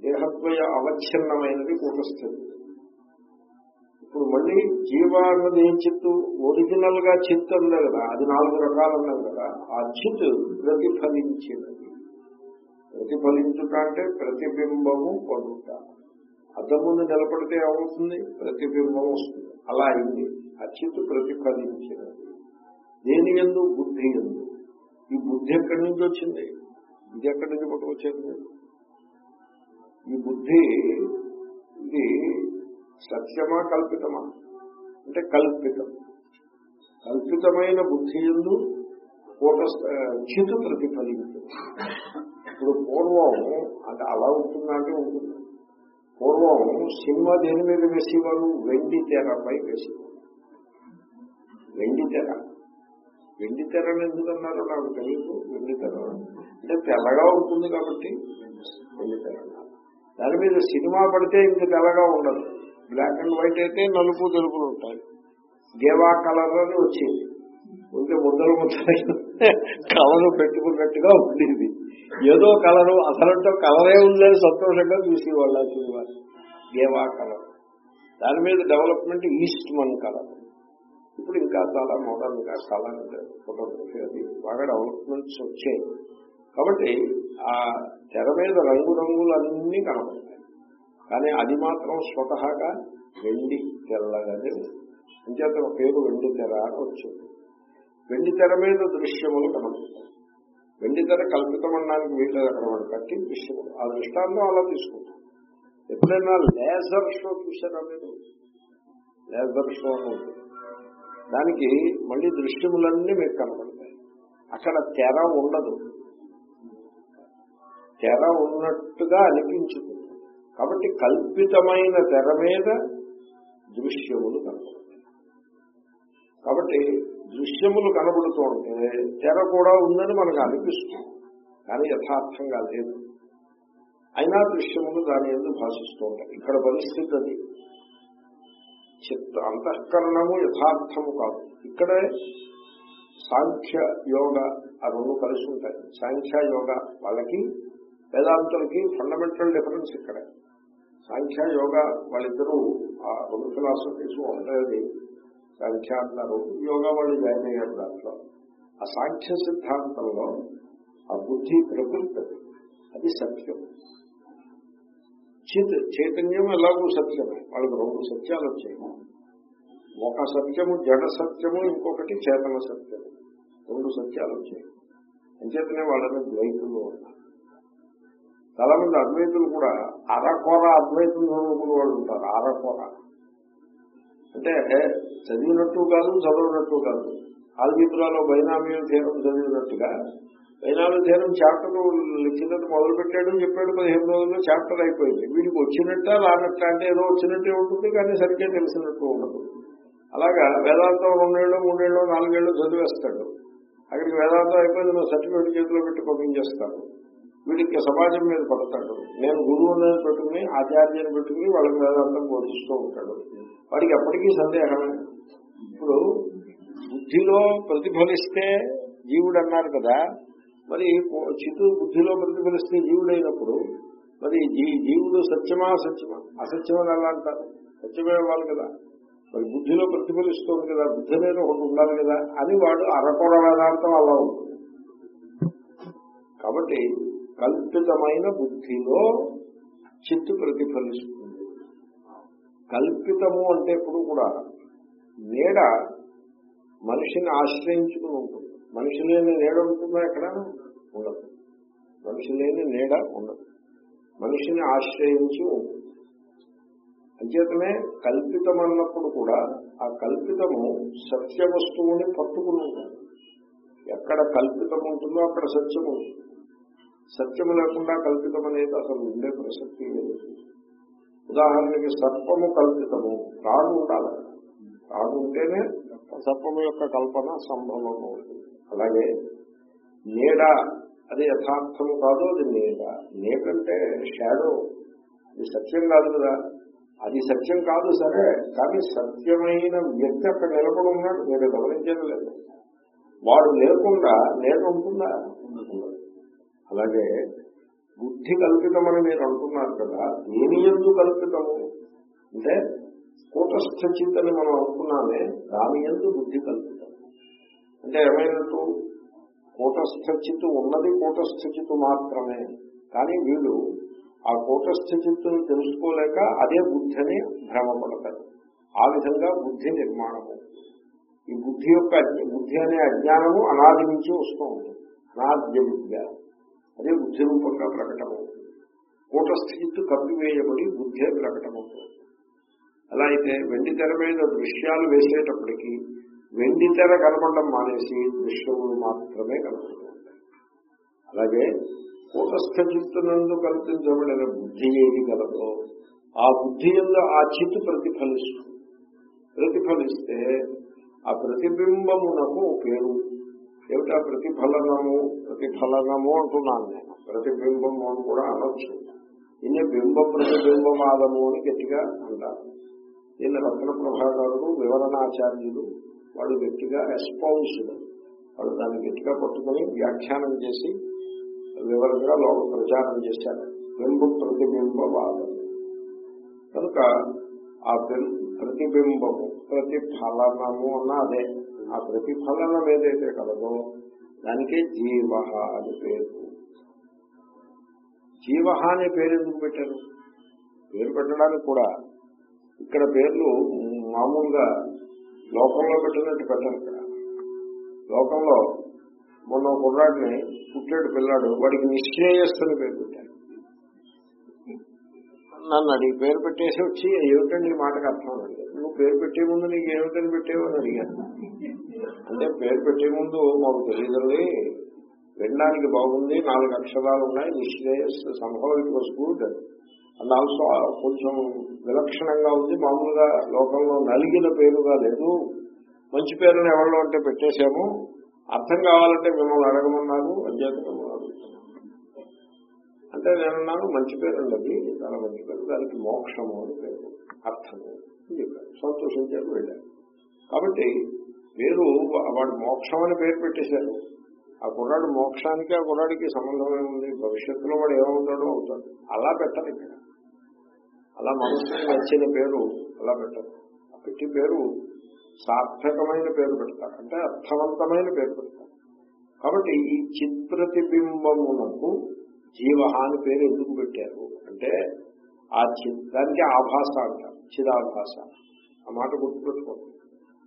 Speaker 1: దేహద్వయ అవచ్ఛిన్నమైనది కూటస్థితి ఇప్పుడు మళ్ళీ జీవ అన్నది ఏం చిత్తు? ఒరిజినల్గా చిత్ అన్నది కదా? అది నాలుగు రకాలు ఉన్నాయి కదా. ఆ చిత్ ప్రతిఫలించినది. ప్రతిఫలించుట అంటే ప్రతిబింబము పడుట అద్దం నిలబడితే ఏమవుతుంది? ప్రతిబింబం వస్తుంది. అలా అయింది. ఆ చిత్తు ప్రతిఫలించినది. దేని ఎందు? బుద్ధి ఎందు. ఈ బుద్ధి ఎక్కడి నుంచి వచ్చింది? ఇది ఎక్కడి నుంచి పట్టుకొచ్చేది ఈ బుద్ధి ఇది సత్యమా కల్పితమా? అంటే కల్పితం. కల్పితమైన బుద్ధి ఎందు ఒక చితు ప్రతిఫలించు ఇప్పుడు పూర్వం అంటే అలా ఉంటుందా అంటే ఉంటుంది. పూర్వం సినిమా దేని మీద వేసేవారు? వెండి తెరపై వేసేవారు. వెండి తెర. వెండి తెరలు ఎందుకన్నారో నాకు తెలుసు వెండి తెర అంటే తెల్లగా ఉంటుంది కాబట్టి వెండి తెర దాని మీద సినిమా పడితే ఇంక తెల్లగా ఉండదు. బ్లాక్ అండ్ వైట్ అయితే నలుపు తెలుపులు ఉంటాయి. గేవా కలర్ అని వచ్చింది. ఉంటే ముద్దలు ముద్దలు కలరు పెట్టుకున్నట్టుగా ఉండేది. ఏదో కలరు అసలంటే కలరే ఉందని సంతోషంగా చూసేవాళ్ళు ఆ సినిమా. Geva colour. దాని మీద డెవలప్మెంట్ ఈస్ట్ మన్ కలర్. ఇప్పుడు ఇంకా చాలా మోడర్న్గా చాలా ఫోటోగ్రఫీ అది బాగా డెవలప్మెంట్స్ వచ్చాయి. కాబట్టి ఆ తెర మీద రంగు రంగులన్నీ కనబడతాయి కానీ అది మాత్రం స్వతహాగా వెండి తెల్లగానే ఉంది. అంచేత ఒక పేరు వెండి తెర అని వచ్చింది. వెండి తెర మీద దృశ్యములు కనబడతాయి వెండి తెర కల్పితమనడానికి వీళ్ళు అక్కడ కట్టి దృశ్యములు. ఆ దృష్టాంతం అలా తీసుకుంటాం ఎప్పుడైనా లేజర్ షో చూసారా మీరు? లేజర్ షో అని ఉంటుంది దానికి మళ్ళీ దృశ్యములన్నీ మీకు కనబడతాయి అక్కడ తెర ఉండదు. తెర ఉన్నట్టుగా అనిపించుతుంది కాబట్టి కల్పితమైన తెర మీద దృశ్యములు కనబడతాయి కాబట్టి దృశ్యములు కనబడుతూ ఉంటే తెర కూడా ఉందని మనకు అనిపిస్తుంది. కానీ యథార్థంగా లేదు. అయినా దృశ్యములు దాని ఎందుకు భాషిస్తూ ఉంటాయి. ఇక్కడ పరిస్థితి అది. చిత్త అంతఃకరణము యథార్థము కాదు. ఇక్కడే సాంఖ్య యోగ ఆ రెండు కలిసి ఉంటాయి. సాంఖ్య యోగ వాళ్ళకి వేదాంతులకి ఫండమెంటల్ డిఫరెన్స్ ఇక్కడే. సాంఖ్య యోగ వాళ్ళిద్దరూ ఆ రెండు ఫిలాసఫీస్ ఉండేది. సాంఖ్య అంటారు యోగా వాళ్ళు జాయిన్ అయ్యారు దాంట్లో. ఆ సాంఖ్య సిద్ధాంతంలో ఆ బుద్ధి ప్రకృతి అది సత్యం. చిత్ చైతన్యం ఎలాగో సత్యమే. వాళ్ళకి రెండు సత్యాలు వచ్చాయి. ఒక సత్యము జడ సత్యము ఇంకొకటి చేతన సత్యము. రెండు సత్యాలు వచ్చాయి. అంచేతనే వాళ్ళని ద్వైతులు చాలా మంది అద్వైతులు కూడా అరకొర అద్వైతులు వాళ్ళు ఉంటారు అరకొర. అంటే చదివినట్టు కాదు చదవనట్టు కాదు. ఆల్జీబ్రాలో బైనామీయం తీరం చదివినట్టుగా బైనామీ ధ్యానం చాప్టర్ కిందటి మొదలు పెట్టాడు చెప్పాడు పదిహేను రోజుల్లో చాప్టర్ అయిపోయింది. వీడికి వచ్చినట్ట రానట్ట అంటే ఏదో వచ్చినట్టే ఉంటుంది కానీ సరిగ్గా తెలిసినట్టు ఉండదు. అలాగా వేదాంతం రెండేళ్ళు మూడేళ్ళు నాలుగేళ్ళు చదివేస్తాడు. అక్కడికి వేదాంతం అయిపోయింది నువ్వు సర్టిఫికేట్ చేతిలో పెట్టి పంపించేస్తాడు. వీడికి సమాజం మీద పడతాడు. నేను గురువుని పెట్టుకుని ఆచార్యని పెట్టుకుని వాళ్ళకి వేదాంతం బోధిస్తూ ఉంటాడు. వాడికి ఎప్పటికీ సందేహమే. ఇప్పుడు బుద్ధిలో ప్రతిఫలిస్తే జీవుడు అన్నారు కదా మరి చిత్తు బుద్ధిలో ప్రతిఫలిస్తే జీవుడైనప్పుడు మరి జీవుడు సత్యమా అసత్యమా? అసత్యమని ఎలా అంటారు? సత్యమే అవ్వాలి కదా. మరి బుద్ధిలో ప్రతిఫలిస్తుంది కదా బుద్ధి మీద ఒకటి ఉండాలి కదా అని వాడు అరకొర వేదాంతం అలా ఉంటుంది. కాబట్టి కల్పితమైన బుద్ధిలో చిత్తు ప్రతిఫలిస్తుంది. కల్పితము అంటే ఇప్పుడు కూడా నీడ మనిషిని ఆశ్రయించుకుని ఉంటుంది. మనిషి లేని నీడ ఉంటుందా ఎక్కడ? ఉండదు. మనిషి లేని నీడ ఉండదు. మనిషిని ఆశ్రయించి ఉంటుంది. అంచేతనే కల్పితం అన్నప్పుడు కూడా ఆ కల్పితము సత్య వస్తువుని పట్టుకుని ఉంటుంది. ఎక్కడ కల్పితం ఉంటుందో అక్కడ సత్యం ఉంటుంది సత్యము లేకుండా కల్పితం అనేది అసలు ఉండే ప్రసక్తి లేదు. ఉదాహరణకి సర్పము కల్పితము రాడు ఉండాలి. రాడు ఉంటేనే సర్పము యొక్క కల్పన సంభవము ఉంటుంది అలాగే నీడ అది యథార్థము కాదు అది నీడ. నీడంటే షాడో అది సత్యం కాదు కదా. అది సత్యం కాదు సరే కానీ సత్యమైన వ్యక్తి అక్కడ నిలబడి ఉన్నాడు. మీరు గమనించడం లేదు. వాడు లేకుండా నీడ ఉంటుందా. అలాగే బుద్ధి కల్పితమని మీరు అంటున్నారు కదా దేని ఎందు కల్పితము? అంటే కూటస్థ చింతని మనం అనుకున్నామే దాని ఎందు బుద్ధి కల్పితం అంటే ఏమైనట్టు? కూటస్థ ఉన్నది కూటస్థ మాత్రమే. కానీ వీడు ఆ కూటస్థ తెలుసుకోలేక అదే బుద్ధిని భ్రమపడతారు ఆ విధంగా బుద్ధి నిర్మాణము. ఈ బుద్ధి యొక్క అజ్ఞ- బుద్ధి అనే అజ్ఞానము అనాది నుంచి వస్తూ ఉంటుంది. అనాద్య విద్య. అదే బుద్ధి రూపంగా ప్రకటమవుతుంది. కూటస్థితి కప్పివేయబడి బుద్ధే ప్రకటమవుతుంది. అలా అయితే వెండి తెర మీద దృశ్యాలు వేసేటప్పటికీ వెండి తెర కనపడడం మానేసి దృశ్యములు మాత్రమే కనపడుతూ అలాగే కూటస్థ చిత్తునందు కల్పించబడిన బుద్ధి ఏది కలదో ఆ బుద్ధి ఎందు ఆ చిత్తు ప్రతిఫలిస్తుంది. ప్రతిఫలిస్తే ఆ ప్రతిబింబమునకు పేరు. ఏమిటా ప్రతిఫలనము? ప్రతిఫలనము అంటున్నాను నేను. ప్రతిబింబము అని కూడా అనొచ్చు. దీన్ని బింబ ప్రతిబింబమాదము అని గట్టిగా అంటారు. దీన్ని రత్న ప్రభాకరుడు వివరణాచార్యులు వాడు గట్టిగా ఎస్పౌన్స్డ్ వాడు దాన్ని గట్టిగా పట్టుకుని వ్యాఖ్యానం చేసి వివరంగా లోక ప్రచారం చేశారు బింబు ప్రతిబింబవాదం కనుక ఆ ప్రతిబింబము ప్రతిఫలనము అన్న అదే. ఆ ప్రతిఫలనం ఏదైతే కలదో దానికే జీవ అని పేరు. జీవ అనే పేరు ఎందుకు పెట్టారు? పేరు పెట్టడానికి కూడా ఇక్కడ పేర్లు మామూలుగా లోకంలో పెట్టినట్టు పెట్టారు ఇక్కడ. లోకంలో మొన్న కుర్రాడిని పుట్టాడు పిల్లాడు వాడికి నిశ్చేయస్తని పేరు పెట్టారు. నన్ను అడిగి పేరు పెట్టేసి వచ్చి ఏమిటండి ఈ మాటకు అర్థం అని నువ్వు పేరు పెట్టే ముందు నీకు ఏమిటని పెట్టేవో అని అడిగాను అంటే పేరు పెట్టే ముందు మాకు తెలియదండి. వినడానికి బాగుంది నాలుగు అక్షరాలు ఉన్నాయి నిశ్రేయస్ సంభవం it was good and also కొంచెం విలక్షణంగా ఉంది. మామూలుగా లోకంలో నలిగిన పేరుగా లేదు. మంచి పేరుని ఎవరిలో అంటే పెట్టేశాము. అర్థం కావాలంటే మిమ్మల్ని అడగమన్నారు. అధ్యక్ష అంటే నేనున్నాను మంచి పేరు ఉండదు. చాలా మంచి పేరు. దానికి మోక్షము అని పేరు. అర్థము సంతోషించారు వెళ్ళారు. కాబట్టి పేరు వాడు మోక్షం అని పేరు పెట్టేశారు. ఆ కుర్రాడు మోక్షానికి ఆ కుర్రాడికి సంబంధం ఉంది భవిష్యత్తులో వాడు ఏమవుతాడో అవుతాడు. అలా పెట్టాలి ఇక్కడ. అలా మనసుకి నచ్చిన పేరు అలా పెట్టారు. ఆ పెట్టి పేరు సార్థకమైన పేరు పెడతారు. అంటే అర్థవంతమైన పేరు పెడతారు. కాబట్టి ఈ చిత్రతిబింబమునకు జీవ అని పేరు ఎందుకు పెట్టారు? అంటే ఆ చిత్రానికి ఆభాస అంటారు. చిదాభాస. ఆ మాట గుర్తుపెట్టుకోండి.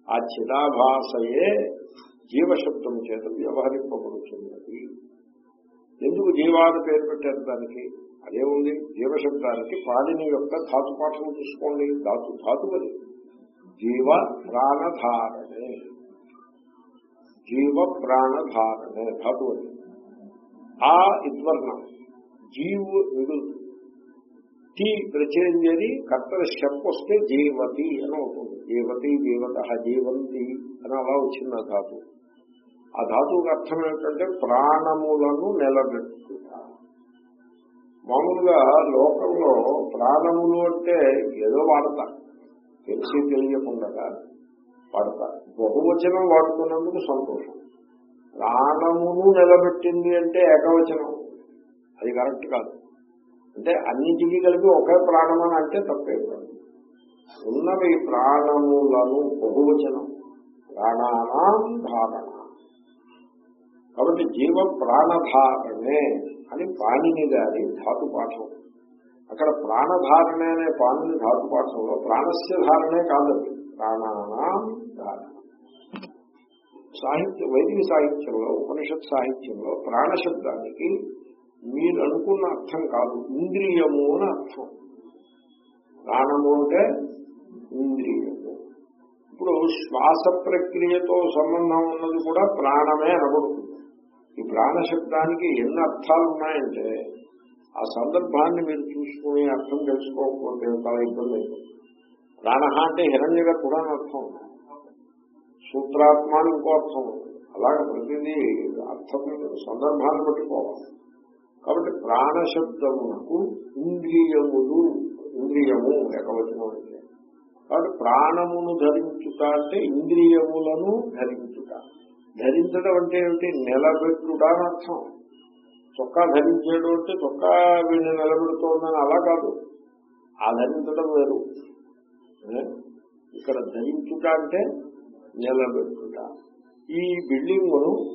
Speaker 1: ఆ చిదాభాసయే జీవశబ్దం చేత వ్యవహరింపబడుతున్నది. ఎందుకు జీవాన్ని పేరు పెట్టారు దానికి? అదేముంది జీవశబ్దానికి పాలిని యొక్క ధాతుపాఠం చూసుకోండి. ధాతు ధాతు అది జీవ ప్రాణధారణే. జీవ ప్రాణధారణే. ధాతు అది. ఆ ఇద్వర్ణం. జీవు మిగులుతుంది టీ ప్రచేంజరి కర్తల షప్ వస్తే జీవతి అని అవుతుంది. జీవతి జీవత జీవంతి అని అలా వచ్చింది ఆ ధాతు. ఆ ధాతువుకి అర్థం ఏంటంటే ప్రాణములను నిలబెట్టుట. మామూలుగా లోకంలో ప్రాణములు అంటే ఏదో వాడతారు తెలిసి తెలియకుండా వాడతారు బహువచనం వాడుతున్నందుకు సంతోషం. ప్రాణమును నిలబెట్టింది అంటే ఏకవచనం. అది కరెక్ట్ కాదు. అంటే అన్నింటికీ కలిపి ఒకే ప్రాణమని అంటే తప్పే కాదు ఉన్నవి ప్రాణములను బహువచనం. ప్రాణానాం ధారణ కాబట్టి జీవ ప్రాణధారణే. అని పాణిని గారి ధాతుపాఠం. అక్కడ ప్రాణధారణ అనే పాణిని ధాతుపాఠంలో ప్రాణస్య ధారణే కాదండి. ప్రాణానాం ధారణ. సాహిత్య వైదిక సాహిత్యంలో ఉపనిషత్ సాహిత్యంలో ప్రాణశబ్దానికి మీరు అనుకున్న అర్థం కాదు. ఇంద్రియము అని అర్థం. ప్రాణము అంటే ఇంద్రియము. ఇప్పుడు శ్వాస ప్రక్రియతో సంబంధం ఉన్నది కూడా ప్రాణమే అనబడుతుంది. ప్రాణశబ్దానికి ఎన్ని అర్థాలు ఉన్నాయంటే ఆ సందర్భాన్ని మీరు చూసుకుని అర్థం తెలుసుకోకపోతే చాలా ఇబ్బంది అయిపోతుంది. ప్రాణ అంటే హిరణ్యగా కూడా అర్థం ఉంది సూత్రాత్మ అని ఇంకో అర్థం అలాగే ప్రతిదీ అర్థం సందర్భాన్ని పట్టుకోవాలి కాబట్టి ప్రాణశబ్దమునకు ఇంద్రియములు ఇంద్రియము ఏకవచనం అంటే. కాబట్టి ప్రాణమును ధరించుట అంటే ఇంద్రియములను ధరించుట. ధరించడం అంటే ఏమిటి? నిలబెట్టుట అని అర్థం. చొక్కా ధరించేయడం అంటే చొక్కా వీడిని నిలబెడుతోందని అలా కాదు. ఆ ధరించడం వేరు. ఇక్కడ ధరించుట అంటే నిలబెట్టుట. ఈ బిల్డింగ్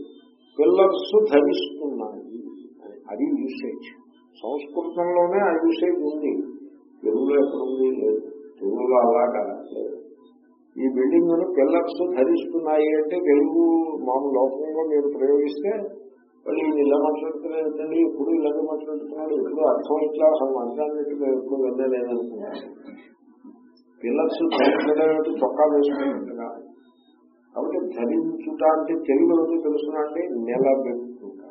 Speaker 1: పిల్లర్స్ ధరిస్తున్నాయి అది యూసేజ్ సంస్కృతంలోనే ఆ యూసేజ్ ఉంది. తెలుగులో ఎక్కడుంది? లేదు. తెలుగులో అలాగా లేదు. ఈ బిల్డింగ్ను పిల్లర్స్ ధరిస్తున్నాయి అంటే తెలుగు మామూలు లోకంలో మీరు ప్రయోగిస్తే వాళ్ళు ఈయన ఇలా మాట్లాడుతున్నాడు ఎప్పుడు ఇలాగే మాట్లాడుతున్నాడు ఎప్పుడు అర్థం ఇట్లా అసలు మాట్లాడినట్టుగా ఎప్పుడు వెళ్ళలేదనుకున్నాను పిల్లర్స్ ధరించడానికి చొక్కా వేసుకున్నట్టుగా. కాబట్టి ధరించుట అంటే తెలుగు ఏమిటో తెలుసునా అంటే నిలబెట్టుట.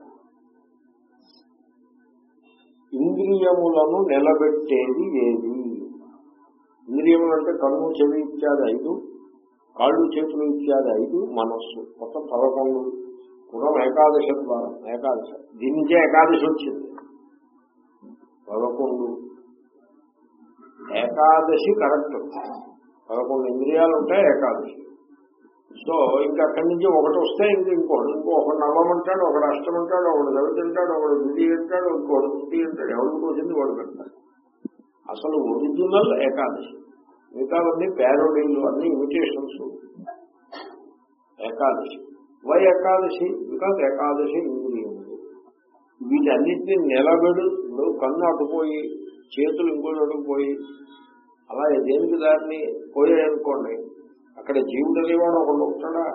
Speaker 1: ఇంద్రియములను నిలబెట్టేది ఏది? ఇంద్రియములు అంటే కన్ను చెవి ఇత్యాది ఐదు. కాళ్ళు చేతులు ఇత్యాది ఐదు మనస్సు. మొత్తం పదకొండు గుణం ఏకాదశ ద్వారా ఏకాదశ. దీని నుంచే ఏకాదశి వచ్చింది. పదకొండు. ఏకాదశి కరెక్ట్. పదకొండు ఇంద్రియాలు ఉంటాయి ఏకాదశి. సో ఇంకా అక్కడి నుంచి ఒకటి వస్తే ఇంక ఇంకోటి. ఇంకో ఒకటి నవ్వమంటాడు ఒకడు అష్టమంటాడు ఒకడు దళితంటాడు ఒకడు విధి తింటాడు ఇంకోటి శృతి అంటాడు. ఎవరికి వచ్చింది వాడు పెడతాడు. అసలు ఒరిజినల్ ఏకాదశి. మిగతావన్నీ ప్యారోడీలు అన్ని imitations Ekadashi. Why Ekadashi? Because Ekadashi ఇంద్రియములు వీటన్నిటిని నిలబెడు ఇప్పుడు కన్ను అటుపోయి చేతులు ఇంకో అటుకుపోయి అలా దేనికి దాన్ని పోయాయనుకోండి. అక్కడ జీవుడు అనేవాడు ఒకడు ఉంటాడా?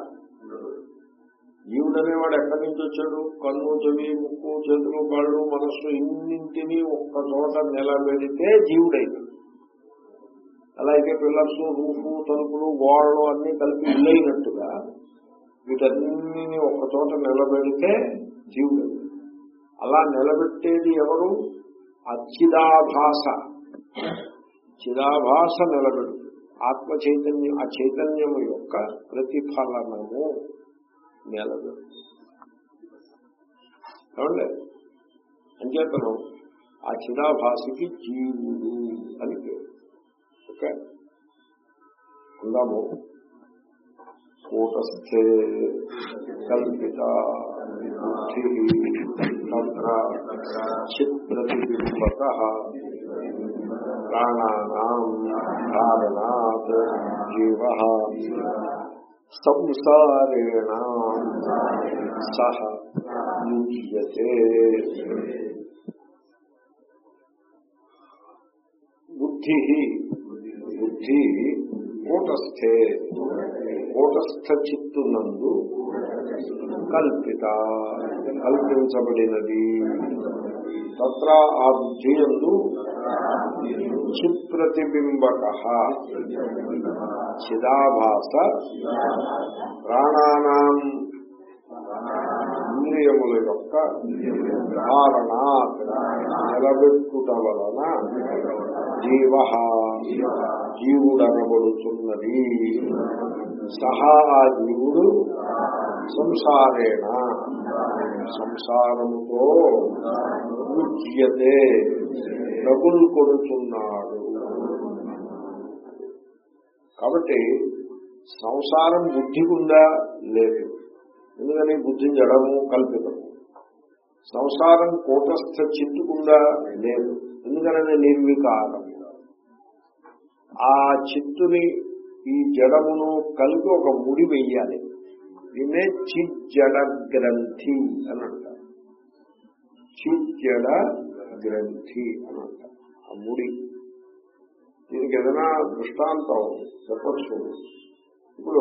Speaker 1: జీవుడు అనేవాడు ఎక్కడి నుంచి వచ్చాడు? కన్ను చెవి ముక్కు చేతులు కాళ్ళు మనస్సు ఇన్నింటినీ ఒక్క చోట నిలబెడితే జీవుడైంది అలాగే పిల్లర్స్ రూఫ్ తలుపులు గోడలు అన్ని కలిపి ఇల్లైనట్టుగా వీటన్ని ఒక చోట నిలబెడితే జీవుడు అలా నిలబెట్టేది ఎవరు? అచ్చిదాభాస. చిదాభాస నిలబెడుతుంది ఆత్మ చైతన్యం ఆ చైతన్యము యొక్క ప్రతిఫలనము నిలబెడుతుంది ఏమండి? అంచేతను ఆ చిదాభాషకి జీవుడు అని పేరు. ఓకే అందాము కూటస్థే కల్పిత చిత్రతిబింబత ప్రాణానాం ధారణాత్ జీవ సంసారేణ సహ విద్యతే బుద్ధి బుద్ధి కూటస్థే కూటస్థ చిత్తునందు కల్పిత కల్పించబడినది. తత్ర ఆ బుద్ధి ఎందు చిత్ప్రతిబింబక చిదాభాస ప్రాణానాం ఇంద్రియముల యొక్క ధారణ నిలబెట్టుట వలన జీవ జీవుడనబడుతున్నది. సహా ఆ జీవుడు సంసారేణ. సంసారముతో ఉచ్యతే డబుల్ కొడుతున్నాడు కాబట్టి సంసారం బుద్ధికి ఉందా లేదు. ఎందుకని? బుద్ధి జడము కల్పితము. సంసారం కూటస్థ చిత్తుకుందా లేదు. ఎందుకనని నిర్వికారం. ఆ చిత్తుని ఈ జడమును కలిపి ఒక ముడి వెయ్యాలి. దీన్నే చిజ్జడ గ్రంథి అని అంటారు. చిజ్జడ గ్రంథి అని అంటారు. ఆ ముడి. దీనికి ఏదైనా దృష్టాంతం చెప్పచ్చు ఇప్పుడు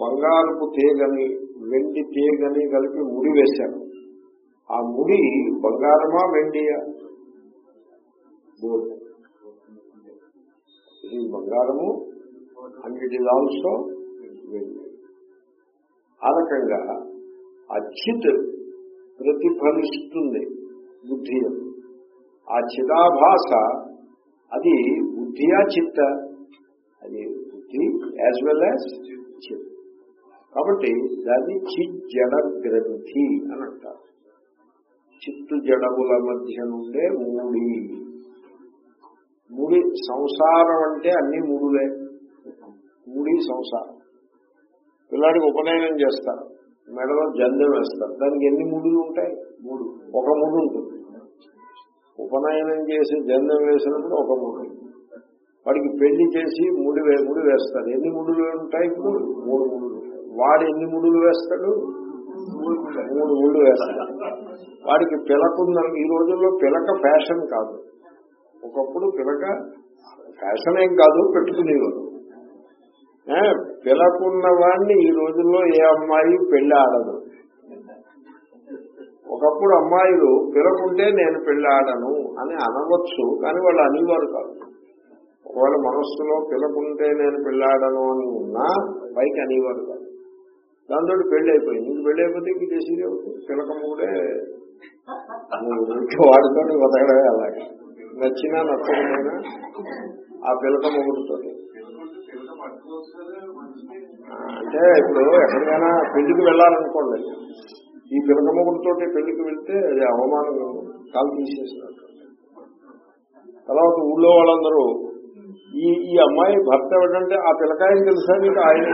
Speaker 1: బంగారపు తీగని వెండి తీగని కలిపి ముడి వేశారు. ఆ ముడి బంగారమా వెండియా? గోల్డ్ ఈ బంగారము అండ్ ఇట్ ఈజ్ ఆల్సో ఆ రకంగా అచ్యుత్ ప్రతిఫలిస్తుంది బుద్ధి ఆ చిదాభాష అది బుద్ధియా చిత్త అది బుద్ధి యాజ్ వెల్ యాజ్ చిత్. కాబట్టి దాన్ని చిజ్జడ గ్రంథి అని అంటారు. చిత్తు జడముల మధ్య నుండే మూడి. ముడి సంసారం అంటే అన్ని మూడులే. ముడి సంసారం. పిల్లాడికి ఉపనయనం చేస్తారు. మెడలో జందెం వేస్తారు. దానికి ఎన్ని ముడులు ఉంటాయి? మూడు. ఒక ముడు ఉంటుంది. ఉపనయనం చేసి జందెం వేసినప్పుడు ఒక ముడు. వాడికి పెళ్ళి చేసి ముడి ముడి వేస్తారు. ఎన్ని ముడులు ఉంటాయి ఇప్పుడు? మూడు ముడులు. వాడు ఎన్ని ముడులు వేస్తాడు? మూడు ముళ్ళు వేస్తాడు. వాడికి పిలకుందని ఈ రోజుల్లో పిలక ఫ్యాషన్ కాదు. ఒకప్పుడు పిలక ఫ్యాషన్ ఏం కాదు పెట్టుకునేవారు. పిలకున్న వాడిని ఈ రోజుల్లో ఏ అమ్మాయి పెళ్ళి ఆడదు. ఒకప్పుడు అమ్మాయిలు పిలకుంటే నేను పెళ్ళి ఆడను అని అనవచ్చు కానీ వాళ్ళు అనేవారు కాదు. ఒకవేళ మనస్సులో పిలకుంటే నేను పెళ్ళాడను అని ఉన్నా పైకి అనేవారు కాదు. దాంతో పెళ్ళి అయిపోయింది. ఇంక పెళ్ళి అయిపోతే ఇంక చేసేది అవుతుంది పిలకముడే వాడితో బతకడమే అలాగే. నచ్చినా నచ్చకపోయినా ఆ పిలక మొగుడుతో అంటే ఇప్పుడు ఎక్కడికైనా పెళ్ళికి వెళ్ళాలనుకోండి ఈ పిలక మొగుడుతో పెళ్ళికి వెళ్తే అది అవమానం కాలు తీసేసినట్టు తర్వాత ఊళ్ళో వాళ్ళందరూ ఈ ఈ అమ్మాయి భర్త ఎవడంటే ఆ పిల్లకాయని తెలుసా నీకు? ఆయన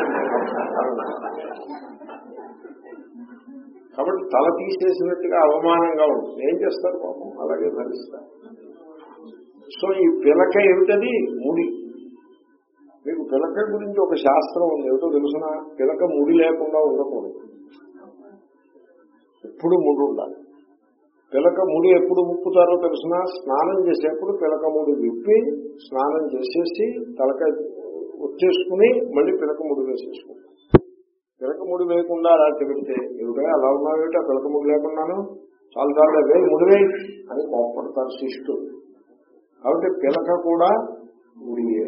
Speaker 1: కాబట్టి తల తీసేసినట్టుగా అవమానంగా ఉంటుంది. ఏం చేస్తారు పాపం? అలాగే ధరిస్తారు. సో ఈ పిలక ఏమిటది? ముడి. మీకు పిలక గురించి ఒక శాస్త్రం ఉంది. ఏమిటో తెలుసిన? పిలక ముడి లేకుండా ఉండకూడదు. ఎప్పుడు ముడి ఉండాలి. పిలక ముడి ఎప్పుడు ముప్పుతారో తెలిసిన? స్నానం చేసేప్పుడు పిలక ముడి విప్పి స్నానం చేసేసి తలక వచ్చేసుకుని మళ్ళీ పిలక ముడి వేసేసుకుంటాం పిలక ముడి వేయకుండా రాత్రి పెడితే ఏమిటో? అలా ఉన్నావేమిటి? ఆ పిలక ముడి లేకున్నాను చాలా చాలా వేయి ముడివే అని కోపడతారు శిష్యుడు కాబట్టి పిలక కూడా ముడియే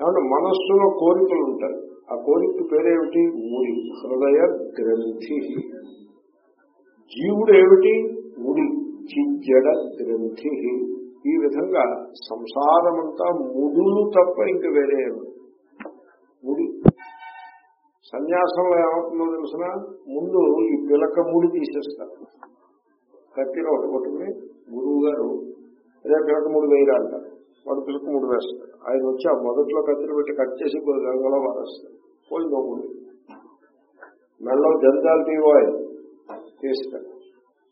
Speaker 1: కాబట్టి మనస్సులో కోరికలు ఉంటాయి. ఆ కోరిక పేరేమిటి? ముడి హృదయ గ్రంథి. జీవుడు ఏమిటి? ముడి చిజ్జడ గ్రంథి. ఈ విధంగా సంసారమంతా ముడులు తప్ప ఇంక వేరే ముడి సన్యాసంలో ఏమవుతుందో తెలిసిన? ముందు ఈ పిలక ముడి తీసేస్తారు. కత్తిలో ఒకటి కొట్టుకుని గురువు గారు అదే పిలక ముడి వేయరా అంటారు. వాడు పిలక ముడి వేస్తాడు. ఆయన వచ్చి ఆ మొదట్లో కత్తిని పెట్టి కట్ చేసి గంగలో మారేస్తాడు పోయి ముడి మెళ్ళలో జంతాలు తీవాయి. తీస్తాడు.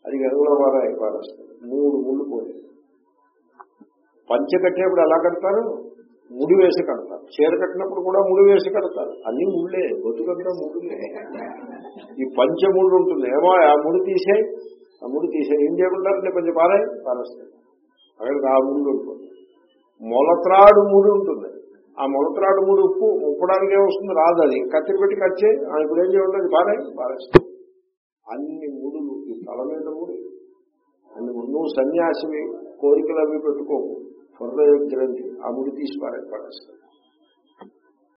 Speaker 1: అది గంగలో మారాయి పారేస్తాడు. మూడు ముళ్ళు పోయి పంచ కట్టేప్పుడు ఎలా కడతారు? ముడి వేసి కడతారు. చీర కట్టినప్పుడు కూడా ముడి వేసి కడతారు. అన్ని ముళ్ళే బతుకంతా ముళ్ళే. ఈ పంచముడు ఉంటుంది ఏమో ఆ ముడి తీసే ఆ ముడి తీసే ఏం చేయకుంటారంటే కొంచెం పారాయి పారేస్తాడు. అక్కడికి ఆ ముళ్ళు ఉంటుంది మొలత్రాడు ముడి ఉంటుంది. ఆ మొలత్రాడు ముడి ఉప్పు ఉప్పడానికి ఏమొస్తుంది? రాదు అది. కత్తిరి పెట్టి కచ్చే ఇప్పుడు ఏం చేయకుండా బాగా పారేస్తాయి అన్ని ముడులు ఈ తల మీద ముడి. అన్ని నువ్వు సన్యాసివి కోరికలు అవి పెట్టుకోకు. త్వరలో గ్రంథి ఆ ముడి తీసి పారే పడేస్తాయి